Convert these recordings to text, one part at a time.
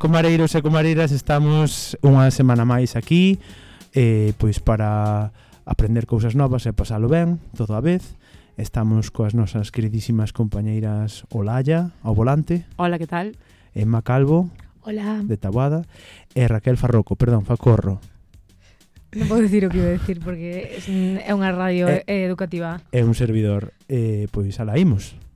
comareiros e comareiras, estamos unha semana máis aquí eh, pois para aprender cousas novas e pasalo ben, todo a vez. Estamos coas nosas queridísimas compañeiras Olaya, ao volante. Hola, que tal? Emma Calvo. Hola. De Tabuada. E Raquel Farroco, perdón, Facorro. Non podo dicir o que iba decir porque é unha radio eh, educativa. É un servidor, eh, pois alaímos. imos.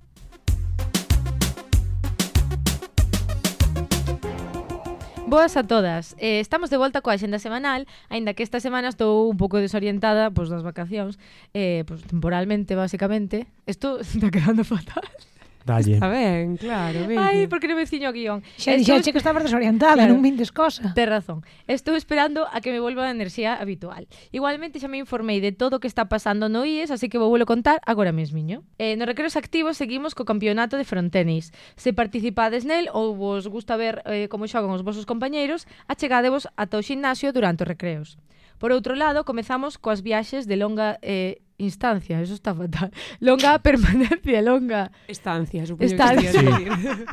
Boas a todas. Eh, estamos de volta coa xenda semanal, aínda que esta semana estou un pouco desorientada pois das vacacións, eh, pois temporalmente, basicamente. Isto está quedando fatal. Dalle. Está ben, claro. ben. Ai, porque non me ciño o guión. Xa Estou... dixeche que estabas desorientada, claro. non vindes cosa. Tes razón. Estou esperando a que me volva a enerxía habitual. Igualmente xa me informei de todo o que está pasando no IES, así que vou volo contar agora mesmiño. Eh, nos recreos activos seguimos co campeonato de frontenis. Se participades nel ou vos gusta ver eh, como xogan os vosos compañeiros, achegádevos ata o ximnasio durante os recreos. Por outro lado, comezamos coas viaxes de longa eh, instancia, eso está fatal. Longa permanencia, longa. Estancia, supoño estancia. que decir.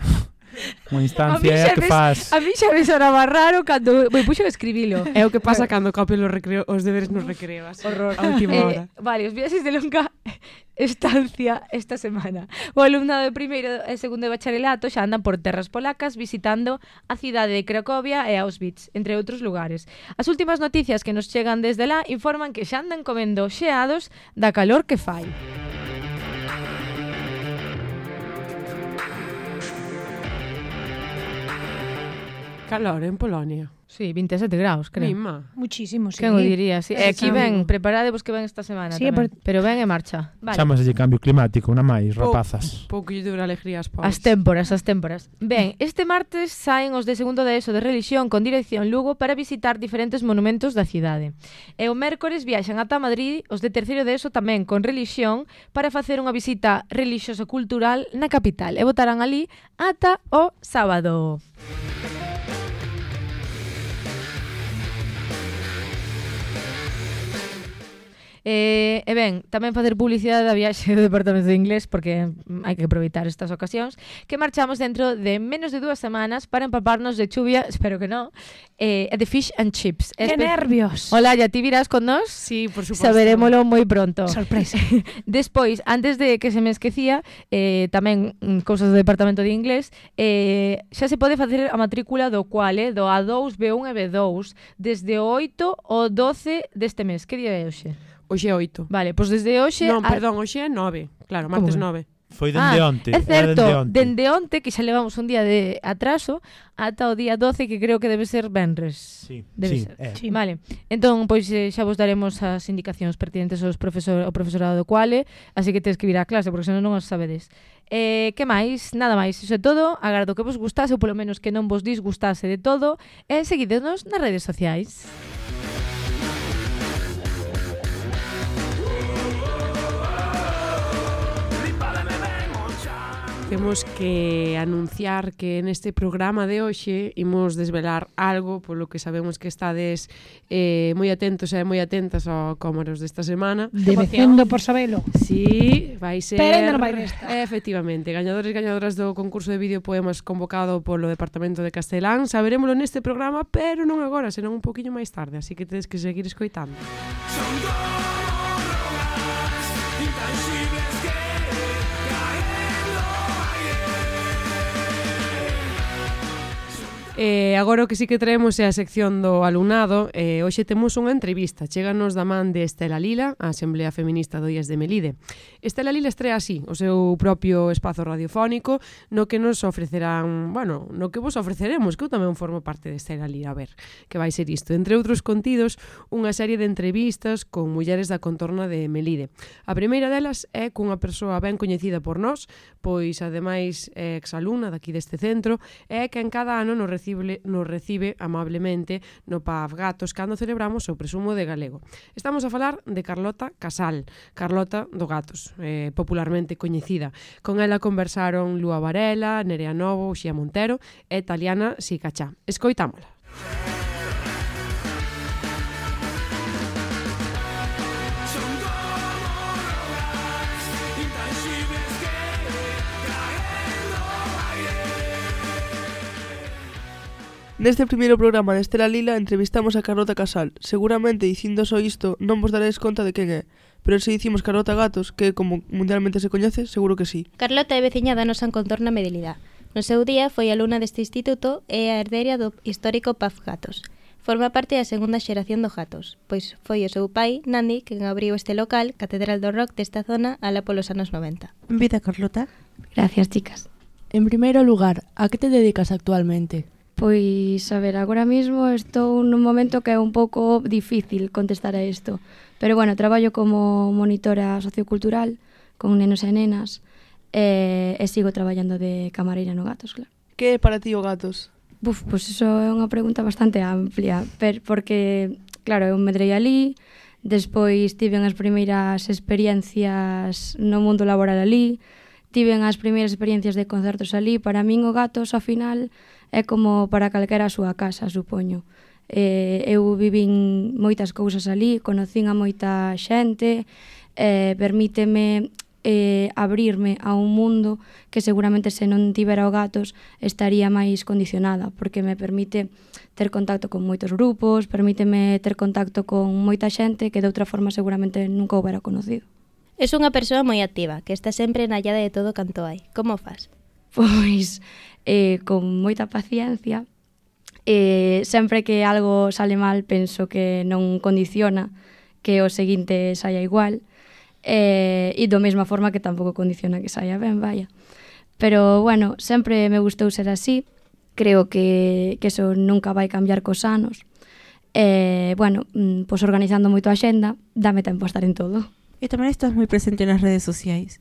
Unha instancia é a que faz. A mí xa me sonaba raro cando me puxo a escribilo. É o que pasa cando copio los recreo, os deberes nos recreas. Horror. A última eh. Vale, os viaxes de longa estancia esta semana. O alumnado de primeiro e segundo de bacharelato xa andan por terras polacas visitando a cidade de Cracovia e Auschwitz, entre outros lugares. As últimas noticias que nos chegan desde lá informan que xa andan comendo xeados da calor que fai. Calor en Polonia. Sí, 27 graus, creo. Mima. Muchísimo, sí. Quen o diría, sí. E aquí ven, preparadevos que ven esta semana sí, tamén. Por... Pero ven e marcha. Vale. Chámaselle cambio climático, unha máis, rapazas. Pouco lle dura alegrías, paus. As témporas, as témporas. Ben, este martes saen os de segundo de ESO de religión con dirección Lugo para visitar diferentes monumentos da cidade. E o mércores viaxan ata Madrid os de terceiro de ESO tamén con religión para facer unha visita relixiosa cultural na capital. E votarán ali ata o sábado. Música Eh, e ben, tamén facer publicidade da viaxe do Departamento de Inglés porque hai que aproveitar estas ocasións que marchamos dentro de menos de dúas semanas para empaparnos de chuvia, espero que non, eh, de fish and chips. ¡Qué Espe nervios! Hola, ya ti virás con nos? Sí, por suposto. Saberémolo moi pronto. Sorpresa. Despois, antes de que se me esquecía, eh, tamén mm, cousas do Departamento de Inglés, eh, xa se pode facer a matrícula do cual, eh, do A2, B1 e B2, desde o 8 ao 12 deste mes. Que día é hoxe? Hoxe é oito. Vale, pois desde hoxe... Non, a... perdón, hoxe é nove. Claro, martes Como? nove. Foi dende ah, onte. É certo, dende onte. dende onte, que xa levamos un día de atraso, ata o día 12, que creo que debe ser Benres. Sí, debe sí, ser. É. sí. Vale, entón, pois eh, xa vos daremos as indicacións pertinentes aos profesor, ao profesorado do cuale, así que tens que vir á clase, porque senón non os sabedes. Eh, que máis? Nada máis. Iso é todo. Agardo que vos gustase, ou polo menos que non vos disgustase de todo. E seguidenos nas redes sociais. Temos que anunciar que neste programa de hoxe imos desvelar algo polo que sabemos que estades eh, moi atentos e eh, moi atentas ao cómoros desta semana. Devecendo por sabelo. Sí, vai ser... Pero non vai resta. Efectivamente, gañadores e gañadoras do concurso de vídeo poemas convocado polo Departamento de Castelán. Saberémolo neste programa, pero non agora, senón un poquinho máis tarde, así que tedes que seguir escoitando. Son Eh, agora o que sí que traemos é a sección do alumnado. Eh, hoxe temos unha entrevista. Chéganos da man de Estela Lila, a Asamblea Feminista do IES de Melide. Estela Lila estrea así o seu propio espazo radiofónico no que nos ofrecerán, bueno, no que vos ofreceremos, que eu tamén formo parte de Estela Lila, a ver, que vai ser isto. Entre outros contidos, unha serie de entrevistas con mulleres da contorna de Melide. A primeira delas é cunha persoa ben coñecida por nós, pois ademais é exalumna daqui deste centro, é que en cada ano nos recibe recibe, nos recibe amablemente no Paf Gatos cando celebramos o presumo de galego. Estamos a falar de Carlota Casal, Carlota do Gatos, eh, popularmente coñecida. Con ela conversaron Lúa Varela, Nerea Novo, Xia Montero e Taliana Sicachá. Escoitámola. Neste primeiro programa de Estela Lila entrevistamos a Carlota Casal. Seguramente, dicindo só isto, non vos daréis conta de quen é. Pero se dicimos Carlota Gatos, que como mundialmente se coñece, seguro que sí. Carlota é veciña da nosa contorna Medelidad. No seu día foi alumna deste instituto e a herdeira do histórico Paz Gatos. Forma parte da segunda xeración do Gatos, pois foi o seu pai, Nandi, quen abriu este local, Catedral do Rock desta zona, ala polos anos 90. Vida, Carlota. Gracias, chicas. En primeiro lugar, a que te dedicas actualmente? Pois, a ver, agora mesmo estou nun momento que é un pouco difícil contestar a isto. Pero, bueno, traballo como monitora sociocultural con nenos e nenas e, e sigo traballando de camareira no Gatos, claro. Que é para ti o Gatos? Buf, pois iso é unha pregunta bastante amplia, per, porque, claro, eu medrei ali, despois tiven as primeiras experiencias no mundo laboral ali, tiven as primeiras experiencias de concertos ali, para min o Gatos, ao final, é como para calquera a súa casa, supoño. Eh, eu vivín moitas cousas ali, conocín a moita xente, eh, permíteme eh, abrirme a un mundo que seguramente se non tivera o gatos estaría máis condicionada, porque me permite ter contacto con moitos grupos, permíteme ter contacto con moita xente que de outra forma seguramente nunca houbera conocido. Es unha persoa moi activa, que está sempre na llada de todo canto hai. Como faz? pois eh, con moita paciencia. Eh, sempre que algo sale mal, penso que non condiciona que o seguinte saia igual. Eh, e do mesma forma que tampouco condiciona que saia ben, vaya. Pero, bueno, sempre me gustou ser así. Creo que, que eso nunca vai cambiar cos anos. Eh, bueno, mm, pois pues organizando moito a xenda, dame tempo a estar en todo. E tamén estás moi presente nas redes sociais.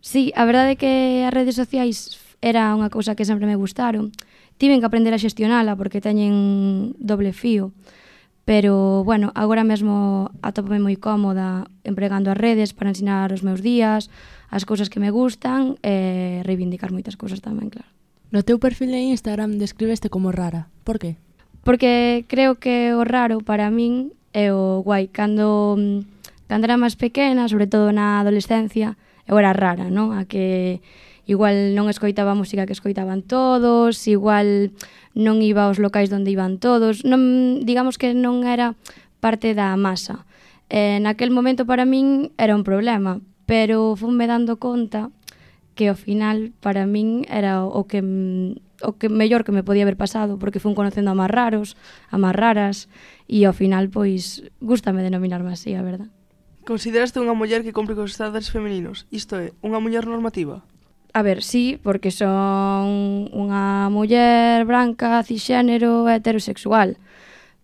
Sí, a verdade é que as redes sociais era unha cousa que sempre me gustaron. Tiven que aprender a xestionala porque teñen doble fío. Pero, bueno, agora mesmo atopome moi cómoda empregando as redes para ensinar os meus días, as cousas que me gustan e reivindicar moitas cousas tamén, claro. No teu perfil de Instagram describeste como rara. Por qué? Porque creo que o raro para min é o guai. Cando, cando era máis pequena, sobre todo na adolescencia, eu era rara, non? A que igual non escoitaba a música que escoitaban todos, igual non iba aos locais onde iban todos, non, digamos que non era parte da masa. Eh, naquel momento para min era un problema, pero funme dando conta que ao final para min era o que o que mellor que me podía haber pasado, porque fun conocendo a máis raros, a máis raras, e ao final, pois, gustame denominarme así, a verdade. Consideraste unha muller que cumpre cos estándares femininos, isto é, unha muller normativa? A ver, sí, porque son unha muller branca, cisxénero, heterosexual.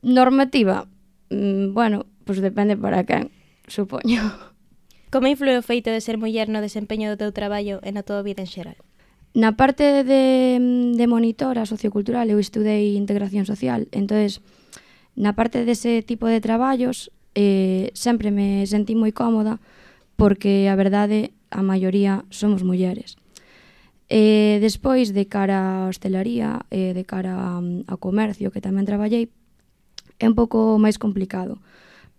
Normativa, mm, bueno, pois pues depende para quen, supoño. Como influe o feito de ser muller no desempeño do teu traballo e na tua vida en xeral? Na parte de, de monitora sociocultural eu estudei integración social, entonces na parte dese tipo de traballos eh, sempre me sentí moi cómoda porque a verdade a maioría somos mulleres. E despois, de cara á hostelería e eh, de cara ao comercio, que tamén traballei, é un pouco máis complicado,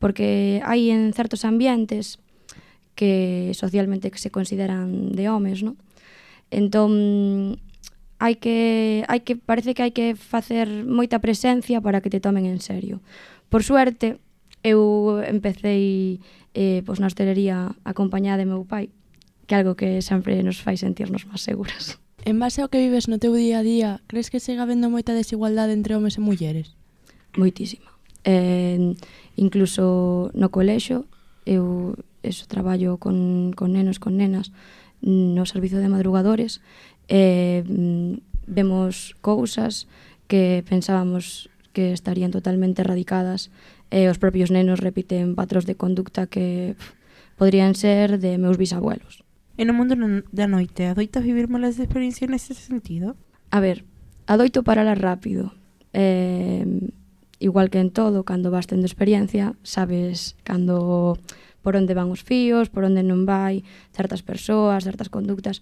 porque hai en certos ambientes que socialmente que se consideran de homes, non? Entón, hai que, hai que, parece que hai que facer moita presencia para que te tomen en serio. Por suerte, Eu empecé eh, pois na hostelería acompañada de meu pai, que é algo que sempre nos fai sentirnos máis seguras. En base ao que vives no teu día a día, crees que siga habendo moita desigualdade entre homes e mulleres? Moitísima. Eh, incluso no colexo, eu eso, traballo con, con nenos, con nenas, no servizo de madrugadores, eh, vemos cousas que pensábamos que estarían totalmente erradicadas e os propios nenos repiten patros de conducta que pff, podrían ser de meus bisabuelos. E no mundo da noite, adoitas vivir malas experiencias nese sentido? A ver, adoito parala rápido. Eh, igual que en todo, cando vas tendo experiencia, sabes cando por onde van os fíos, por onde non vai, certas persoas, certas conductas,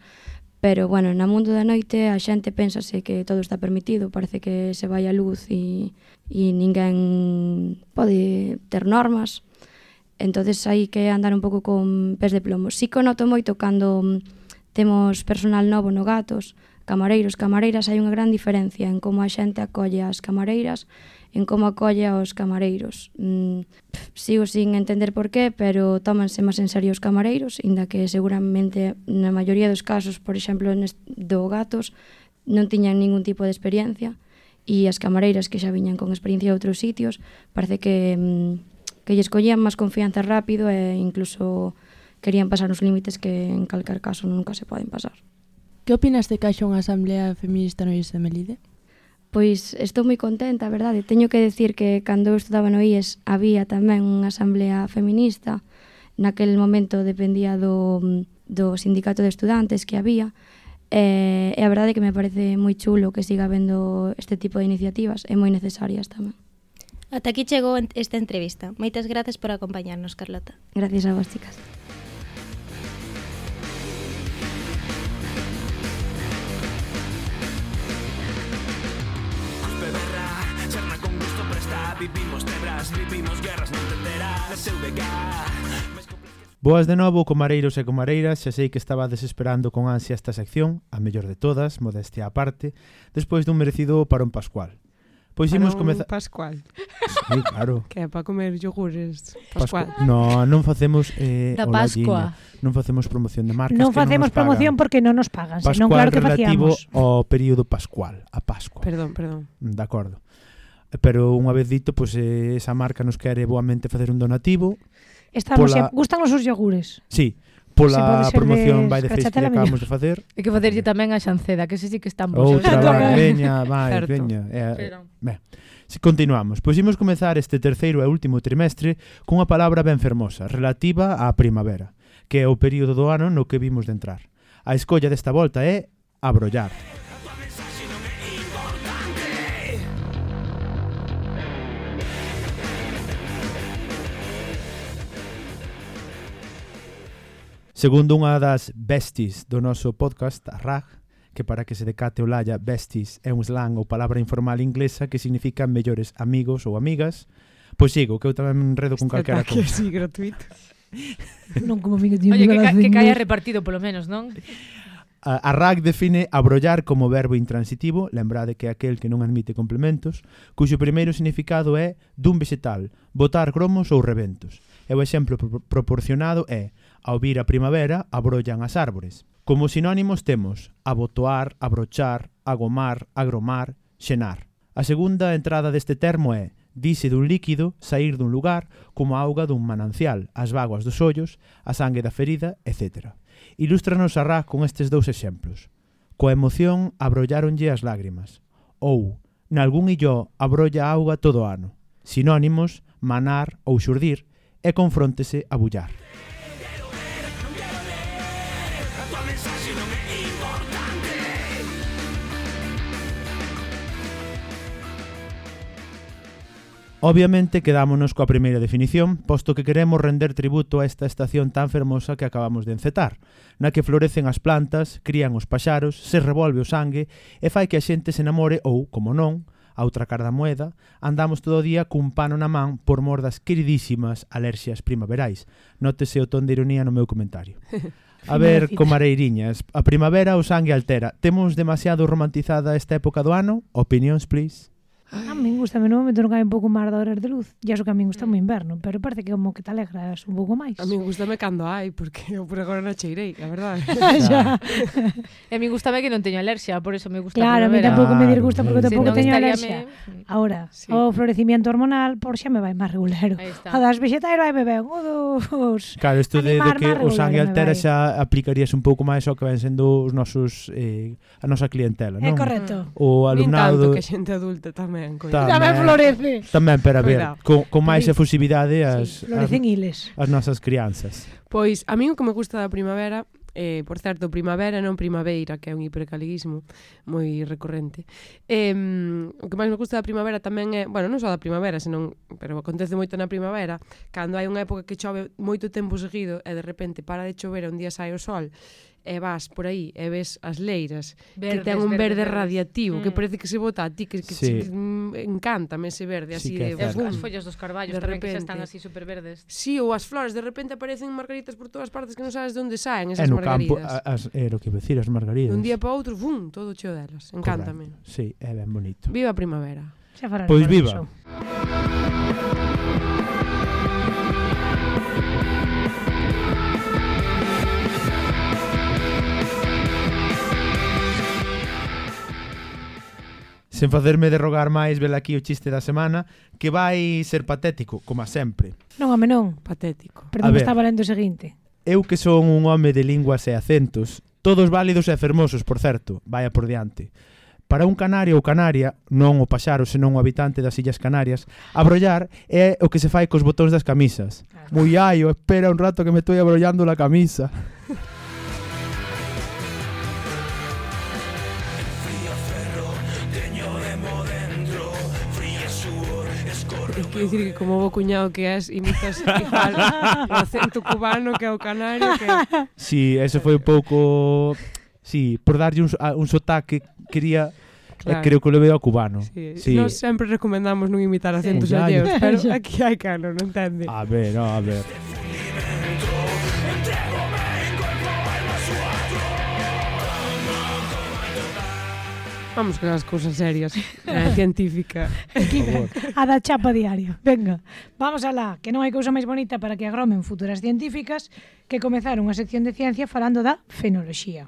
Pero, bueno, na mundo da noite a xente pensase que todo está permitido, parece que se vai a luz e, e ninguén pode ter normas. entonces hai que andar un pouco con pés de plomo. Si sí que noto moito cando temos personal novo no Gatos, Camareiros, camareiras, hai unha gran diferencia en como a xente acolle as camareiras, en como acolle aos camareiros. Mm, pff, sigo sin entender por qué, pero tómanse máis en serio os camareiros, inda que seguramente na maioría dos casos, por exemplo, nest, do gatos, non tiñan ningún tipo de experiencia e as camareiras que xa viñan con experiencia de outros sitios, parece que mm, que lles collían máis confianza rápido e incluso querían pasar os límites que en calquer caso nunca se poden pasar. Que opinas de que haxa unha asamblea feminista no IES de Melide? Pois estou moi contenta, a verdade. Teño que decir que cando eu estudaba no IES había tamén unha asamblea feminista. Naquel momento dependía do, do sindicato de estudantes que había. E, e a verdade é que me parece moi chulo que siga vendo este tipo de iniciativas e moi necesarias tamén. Ata aquí chegou esta entrevista. Moitas grazas por acompañarnos, Carlota. Gracias a vos, chicas. Vivimos tebras, vivimos guerras, non te enteras SVK Boas de novo, comareiros e comareiras, xa sei que estaba desesperando con ansia esta sección, a mellor de todas, modestia aparte, despois dun merecido parón pascual. Pois para imos comezar... Pascual. Sí, claro. que é para comer yogures Pascual. Pascu... No, non facemos eh, da Pascua. Olallina. Non facemos promoción de marcas Non facemos non promoción porque non nos pagan. Pascual senón, claro que relativo facíamos. ao período pascual, a Pascua. Perdón, perdón. De acordo pero unha vez dito, pois eh, esa marca nos quere boamente facer un donativo. Estamos, pola... gustan os yogures. Sí, pola se promoción vai de face que acabamos de facer. E que facerlle tamén a Xanceda, que ese si que están vos. Outra, vai, veña, vai, Certo. veña. Eh, eh, Pero- ben. Si continuamos, pois imos comezar este terceiro e último trimestre cunha palabra ben fermosa, relativa á primavera, que é o período do ano no que vimos de entrar. A escolla desta volta é abrollar. Segundo unha das besties do noso podcast, a RAG, que para que se decate o laya, besties é un slang ou palabra informal inglesa que significa mellores amigos ou amigas. Pois sigo, que eu tamén enredo con calquera cousa. Este ataque gratuito. non como minha, Oye, que, ca que caia repartido polo menos, non? A, a RAG define abrollar como verbo intransitivo, lembrade que é aquel que non admite complementos, cuxo primeiro significado é dun vegetal, botar cromos ou reventos. E o exemplo pro proporcionado é Ao vir a primavera, abrollan as árbores. Como sinónimos temos abotoar, abrochar, agomar, agromar, xenar. A segunda entrada deste termo é dise dun líquido sair dun lugar como a auga dun manancial, as vaguas dos ollos, a sangue da ferida, etc. Ilústranos Arrá con estes dous exemplos. Coa emoción abrolláronlle as lágrimas. Ou, nalgún illó abrolla a auga todo ano. Sinónimos, manar ou xurdir e confróntese a bullar. Obviamente quedámonos coa primeira definición, posto que queremos render tributo a esta estación tan fermosa que acabamos de encetar, na que florecen as plantas, crían os paxaros, se revolve o sangue e fai que a xente se namore ou, como non, a outra cara da moeda, andamos todo o día cun pano na man por mor das queridísimas alerxias primaverais. Nótese o ton de ironía no meu comentario. A ver, comareiriñas, a primavera o sangue altera. Temos demasiado romantizada esta época do ano? Opinións, please. A min gusta no momento non hai un pouco máis de horas de luz. E iso que a min gusta mm. o inverno, pero parece que como que te alegras un pouco máis. A min gustame cando hai, porque eu por agora non cheirei, a verdade. Ah, xa. e a min gustame que non teño alerxia, por eso me gusta Claro, a mí tampouco claro, me disgusta porque tampouco si teño alerxia. Me... Ahora, sí. o florecimiento hormonal por xa me vai máis regulero. A das vexetais vai me ben, o dos... Claro, isto de, de que o sangue altera xa aplicarías un pouco máis ao que ven sendo os nosos eh, a nosa clientela, non? É correcto. O alumnado... Nin tanto que xente adulta tamén tamén. Tamén, tamén florece. Tamén, para ver, Cuidado. con, con máis efusividade as, sí, florecen as, iles. as nosas crianzas. Pois, a mí o que me gusta da primavera eh, por certo, primavera non primaveira, que é un hipercaliguismo moi recorrente. Eh, o que máis me gusta da primavera tamén é, bueno, non só da primavera, senón, pero acontece moito na primavera, cando hai unha época que chove moito tempo seguido e de repente para de chover e un día sai o sol, e vas por aí e ves as leiras verdes, que ten un verde verdes. radiativo mm. que parece que se bota a ti que, que sí. encántame ese verde así sí de as, as follas dos carballos de repente. que xa están así super verdes si sí, ou as flores de repente aparecen margaritas por todas partes que non sabes de onde saen esas e no margaridas campo, as, era o que decir as margaridas de un día para outro bum, todo cheo delas encántame Correcto. sí, é ben bonito viva a primavera xa pois pues viva eso. sen facerme derrogar máis, vela aquí o chiste da semana, que vai ser patético, como sempre. Non, home, non, patético. Perdón, estaba lendo o seguinte. Eu que son un home de linguas e acentos, todos válidos e fermosos, por certo, vaya por diante. Para un canario ou canaria, non o paxaro, senón o habitante das Illas Canarias, abrollar é o que se fai cos botóns das camisas. moi aio, espera un rato que me estou abrollando la camisa. que dicir que como bo cuñado que es imitas igual o acento cubano que é o canario que... Si, sí, eso foi un pouco... Si, sí, por darlle un, un sotaque quería eh, claro. eh, creo que o levei ao cubano. Sí. Sí. Nos sempre recomendamos non imitar acentos sí, alleos, pero aquí hai cano, non entende? A ver, no, a ver. Vamos con as cousas serias, eh, científica. Aquí, a da chapa diaria. Venga, vamos alá, que non hai cousa máis bonita para que agromen futuras científicas que comezar unha sección de ciencia falando da fenoloxía.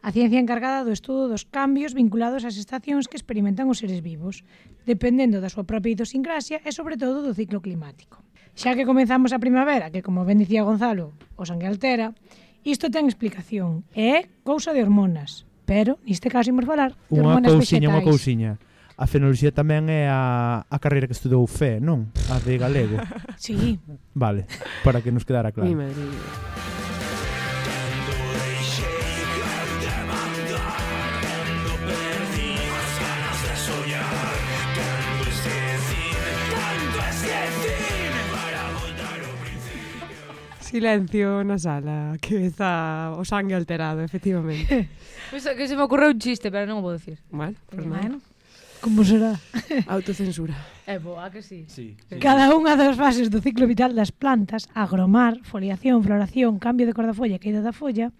A ciencia encargada do estudo dos cambios vinculados ás estacións que experimentan os seres vivos, dependendo da súa propia idiosincrasia e, sobre todo, do ciclo climático. Xa que comenzamos a primavera, que, como ben dicía Gonzalo, o sangue altera, isto ten explicación e é cousa de hormonas, pero niste caso imos falar de unha cousiña, unha cousiña. A fenoloxía tamén é a, a carreira que estudou Fe, non? A de galego. sí. Vale, para que nos quedara claro. Mi madre. Silencio na sala, que está o sangue alterado, efectivamente. pois que se me ocorreu un chiste, pero non o vou dicir. Bueno, pues bueno. Como será? Autocensura. Eh, é boa que sí. sí, sí. Cada unha das fases do ciclo vital das plantas, agromar, foliación, floración, cambio de cor da folla e caída da folla,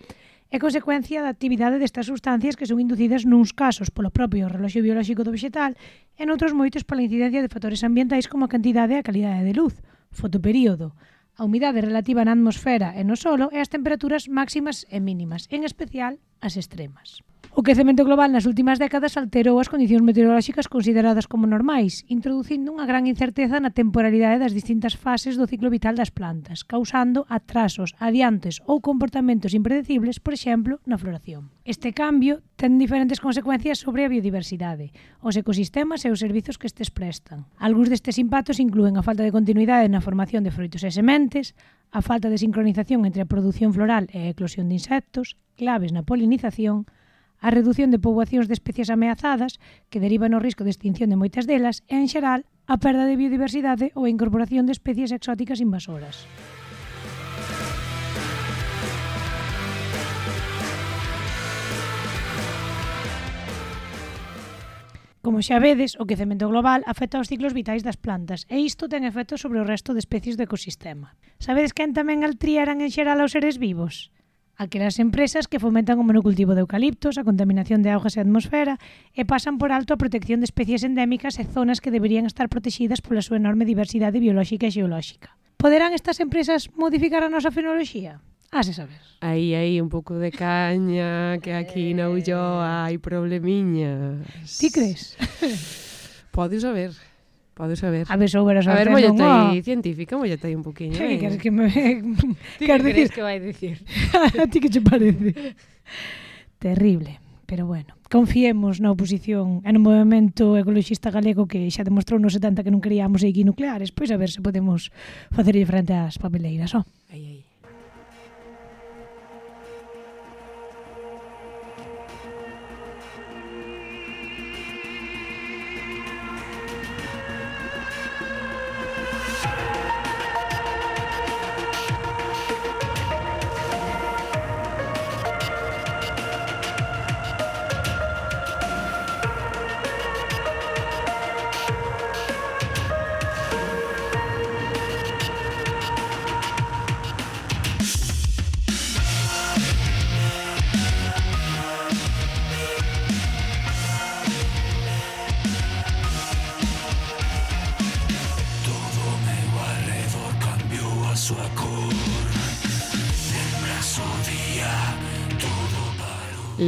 é consecuencia da actividade destas sustancias que son inducidas nuns casos polo propio reloxo biolóxico do vegetal e noutros moitos pola incidencia de factores ambientais como a cantidade e a calidade de luz, fotoperíodo, a humidade relativa na atmosfera e no solo e as temperaturas máximas e mínimas, en especial as extremas. O quecemento global nas últimas décadas alterou as condicións meteorolóxicas consideradas como normais, introducindo unha gran incerteza na temporalidade das distintas fases do ciclo vital das plantas, causando atrasos, adiantes ou comportamentos impredecibles, por exemplo, na floración. Este cambio ten diferentes consecuencias sobre a biodiversidade, os ecosistemas e os servizos que estes prestan. Algúns destes impactos incluen a falta de continuidade na formación de froitos e sementes, a falta de sincronización entre a produción floral e a eclosión de insectos, claves na polinización, a reducción de poboacións de especies ameazadas, que deriva no risco de extinción de moitas delas, e, en xeral, a perda de biodiversidade ou a incorporación de especies exóticas invasoras. Como xa vedes, o quecemento global afecta os ciclos vitais das plantas e isto ten efecto sobre o resto de especies do ecosistema. Sabedes quen tamén altriaran en xeral aos seres vivos? aquelas empresas que fomentan o monocultivo de eucaliptos, a contaminación de augas e atmosfera e pasan por alto a protección de especies endémicas e zonas que deberían estar protegidas pola súa enorme diversidade biolóxica e xeolóxica. Poderán estas empresas modificar a nosa fenoloxía? Hase saber. Aí, aí, un pouco de caña, que aquí na Ulloa hai problemiñas. Ti crees? Podes saber. Podes saber. A ver, sobre a sorte. A ver, mollete aí, científica, mollete aí un poquinho. Que queres que me... Ti que crees que vai dicir? a ti que che parece? Terrible, pero bueno. Confiemos na oposición e no movimento ecologista galego que xa demostrou no 70 que non queríamos seguir nucleares, pois a ver se podemos facerlle frente ás papeleiras, ó. Oh. Aí.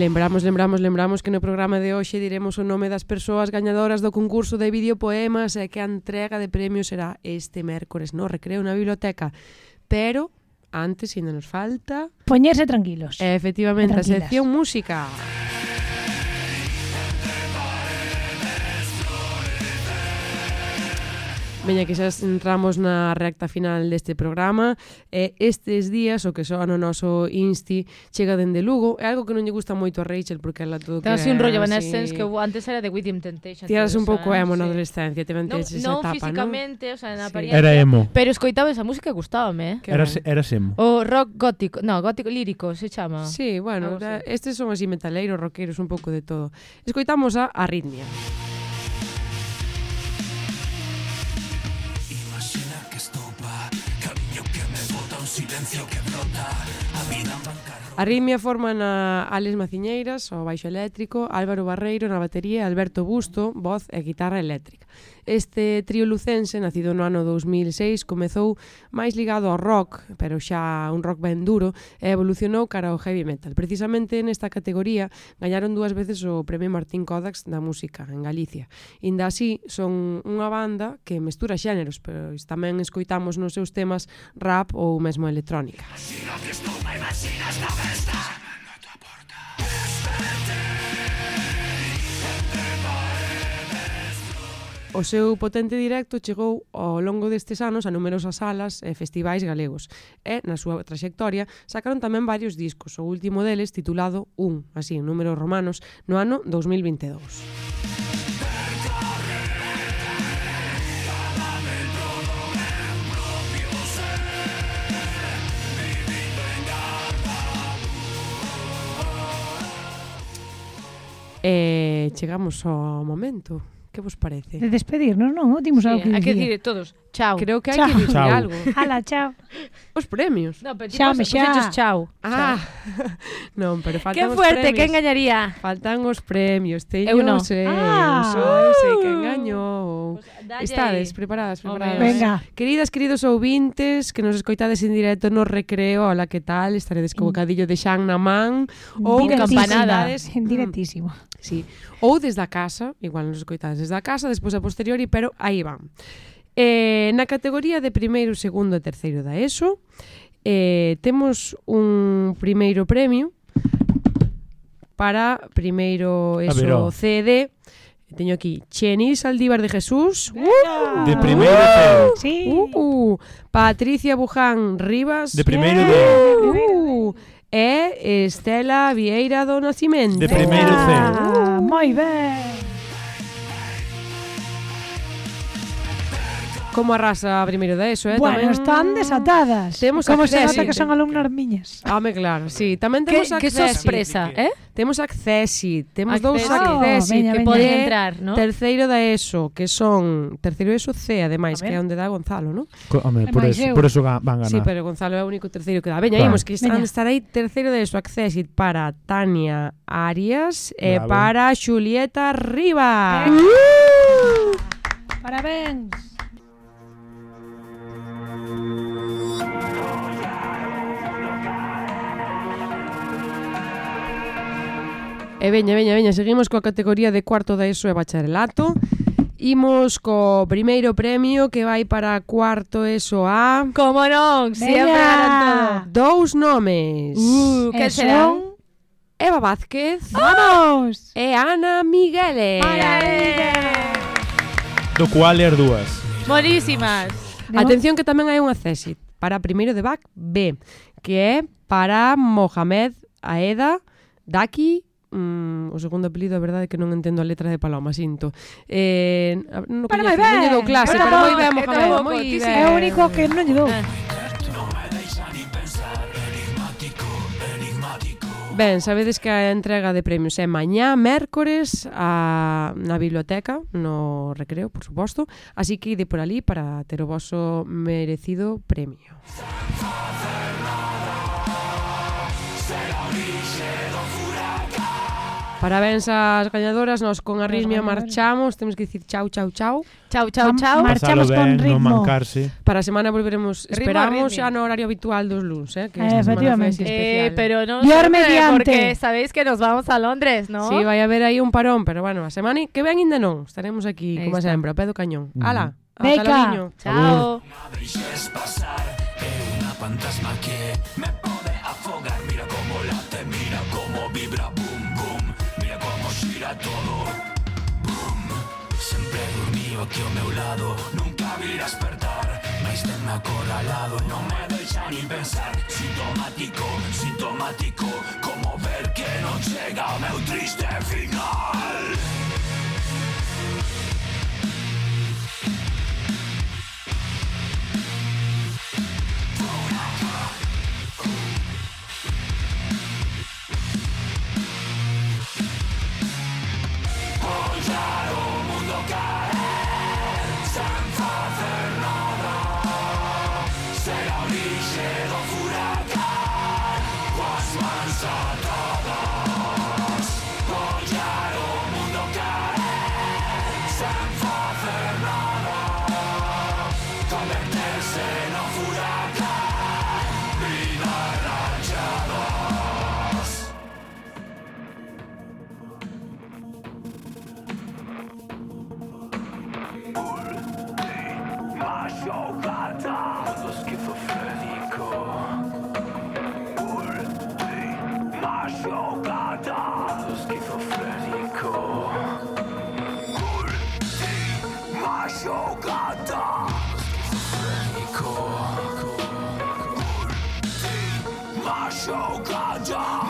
lembramos, lembramos, lembramos que no programa de hoxe diremos o nome das persoas gañadoras do concurso de videopoemas e que a entrega de premios será este mércores no recreo na biblioteca. Pero antes, ainda nos falta... Poñerse tranquilos. Efectivamente, a sección música. Música. Veña, que xa entramos na recta final deste programa e estes días o que soa no noso insti chega dende Lugo é algo que non lle gusta moito a Rachel porque ela todo Tens que... un rollo Evanescence que antes era de Within Temptation. Tiras un pouco emo sí. na adolescencia, te vente no, esa non etapa, físicamente, ¿no? o sea, na sí. apariencia. Era emo. Pero escoitaba esa música e gustábame, eh. Era, era emo. O rock gótico, no, gótico lírico se chama. Sí, bueno, da, estes son así metaleiros, rockeros, un pouco de todo. Escoitamos a Arritmia. Arritmia. Arrimia forman a Álex Maciñeiras, ao baixo eléctrico, Álvaro Barreiro na batería e Alberto Busto, voz e guitarra eléctrica. Este trío lucense, nacido no ano 2006, comezou máis ligado ao rock, pero xa un rock ben duro, e evolucionou cara ao heavy metal. Precisamente nesta categoría gañaron dúas veces o Premio Martín Kodax da Música en Galicia. Inda así, son unha banda que mestura xéneros, pero tamén escoitamos nos seus temas rap ou mesmo electrónica. O seu potente directo chegou ao longo destes anos a numerosas salas e festivais galegos e, na súa traxectoria, sacaron tamén varios discos, o último deles titulado Un, así en números romanos, no ano 2022. E eh, chegamos ao momento. Que vos parece? De despedirnos, non? Dimos sí, algo que. Hai que dicir todos. Chao. Creo que hai que dicir chao. algo. Hala, chao. Os premios. No, pero chao, me xa. chao. Ah. non, pero faltan Qué fuerte, premios. que engañaría. Faltan os premios. Teño Eu non. Seis. Eh. Ah. Eu sei que uh. engaño. Pues, Estades preparadas, preparadas. Venga. Queridas, queridos ouvintes, que nos escoitades en directo no recreo, hola, que tal? Estaredes co bocadillo de xan na man ou campanada. Divertísimo sí. Ou desde a casa, igual nos escoitades desde a casa, despois a posteriori, pero aí van. Eh, na categoría de primeiro, segundo e terceiro da ESO, eh, temos un primeiro premio para primeiro ah, ESO CD, teño aquí Chenis Aldíbar de Jesús. ¡Uh! De primeiro uh! Sí. Uh! Patricia Buján Rivas. De primeiro de. Uh! é Estela Vieira do Nascimento. De primeiro C. Ah, moi ben. Como arrasa primeiro de eso, eh? Bueno, tamén... están desatadas. Temos Como se nota que son alumnas miñas. Home, claro, sí. Tamén temos que, accesi. Que sorpresa, eh? Temos accesi, temos accesi. dous accesi. Oh, veña, que poden entrar, ¿no? Terceiro da ESO, que son... Terceiro ESO C, ademais, que é onde dá Gonzalo, ¿no? Co home, por, eso, por eso van ganar. Sí, pero Gonzalo é o único terceiro que dá. Veña, claro. imos, que están estar aí terceiro de ESO accesi para Tania Arias e Bravo. para Julieta Rivas. Uh! Parabéns. E veña, veña, veña, seguimos coa categoría de cuarto da ESO e bacharelato. Imos co primeiro premio que vai para cuarto ESO A. Como non, sempre ganan. Dous nomes. Uh, que serán? Eva Vázquez. ¡Vamos! E Ana Migueles. Do cual er dúas. Bonísimas. Atención que tamén hai unha cesit para primeiro de BAC B, que é para Mohamed Aeda Daki mm, o segundo apelido, a verdade é que non entendo a letra de Paloma, sinto. Eh, non, para coñezo, non lle dou clase, pero moi ben, Mohamed, moi ben. É o único que non lle dou. Eh. Ben, sabedes que a entrega de premios é mañá, mércores, a, na biblioteca, no recreo, por suposto, así que ide por ali para ter o vosso merecido premio. Parabéns ás galladoras, nos con arritmia marchamos, temos que dicir chau, chau, chau. Chau, chau, chau. Marchamos ben, con ritmo. Mancarse. Para a semana volveremos, esperamos xa no horario habitual dos luns, eh, que eh, esta semana foi eh, especial. Eh, pero non Dior mediante. porque sabéis que nos vamos a Londres, ¿no? Sí, vai haber aí un parón, pero bueno, a semana que ven ainda non, estaremos aquí, Ahí como sempre, a pedo cañón. Mm. Ala, hasta Beca. Chao. Una fantasma que me só que ao meu lado. Nunca virás despertar Mais tenme acorralado, non me deixa ni pensar Sintomático, sintomático. Como ver que non chega o meu triste final. Masz oglądać